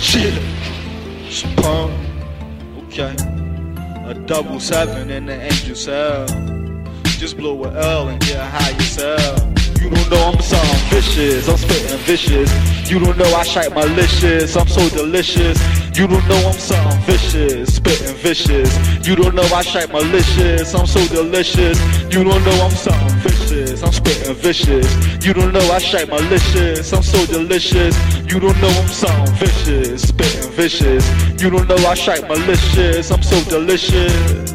Shit. Spawn. Okay. A double seven in the angel cell. Just blow a L and get high yourself. You don't know I'm something vicious, I'm spitting vicious. You don't know I shite malicious, I'm so delicious. You don't know I'm something vicious, spitting vicious. You don't know I shite malicious, I'm so delicious. You don't know I'm something vicious, I'm spitting vicious. You don't know I shite malicious, I'm so delicious. You don't know I'm something vicious, spitting vicious. You don't know I shite malicious, I'm so delicious.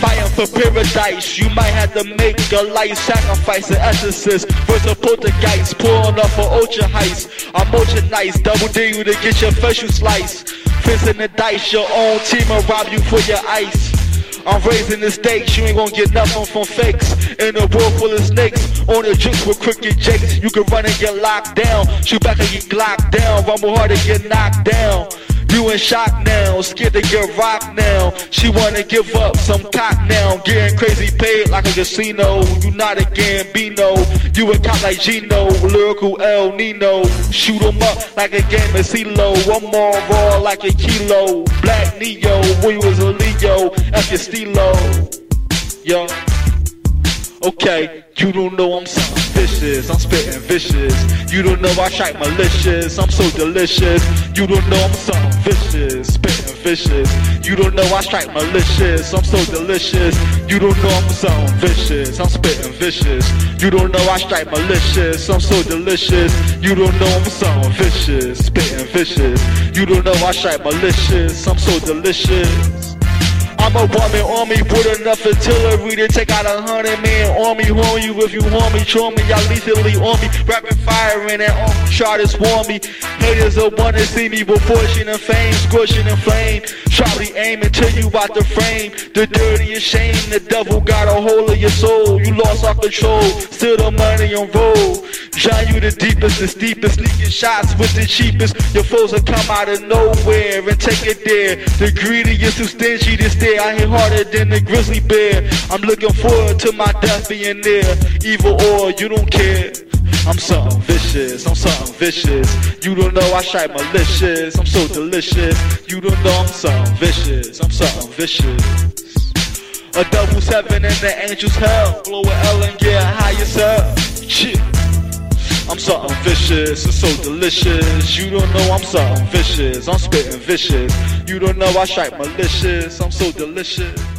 Fighting for paradise, you might have to make a life sacrifice. An exorcist versus a poltergeist, pulling up for ultra heist. I'm ultra nice, double D you to get your you slice. Fist in the dice, your own team will rob you for your ice. I'm raising the stakes, you ain't gonna get nothing from fakes. In a world full of snakes, on the juice with crooked jakes. You can run and get locked down, shoot back and get glocked down, rumble hard and get knocked down. You in shock now, scared to get rocked now. She wanna give up some cock now, getting crazy paid like a casino. You not a Gambino, you a cop like Gino, lyrical El Nino. Shoot 'em up like a game of CeeLo. One more raw like a kilo. Black Neo, we was a Leo, F your stilo. Yo. Okay, you don't know I'm something vicious, I'm spitting vicious. You don't know I shite malicious, I'm so delicious. You don't know I'm something vicious, spitting vicious. You don't know I strike malicious, I'm so delicious. You don't know I'm something vicious, I'm spitting vicious. You don't know I strike malicious, I'm so delicious. You don't know I'm something vicious, spitting vicious. You don't know I strike malicious, I'm so delicious. I'm a woman me with enough artillery to take out a hundred man army. On you if you want me, show me, y'all lethally on me. Rapid fire and that arm shot is warm me. Haters will wanna see me with fortune and fame, squishing and flame. Sharply aim till you out the frame. The dirtiest shame, the devil got a hold of your soul. You lost all control, still the money on roll. Shine you the deepest, the steepest, leaking shots with the cheapest. Your foes will come out of nowhere and take it there. The greediest who stingy to stare. I hit harder than the grizzly bear. I'm looking forward to my death being there. Evil or you don't care. I'm something vicious, I'm something vicious. You don't know I shite malicious, I'm so delicious. You don't know I'm something vicious, I'm something vicious. A double seven in the angel's hell. Blow a L and get high yourself. Something vicious, it's so delicious. You don't know I'm something vicious, I'm spitting vicious. You don't know I strike malicious, I'm so delicious.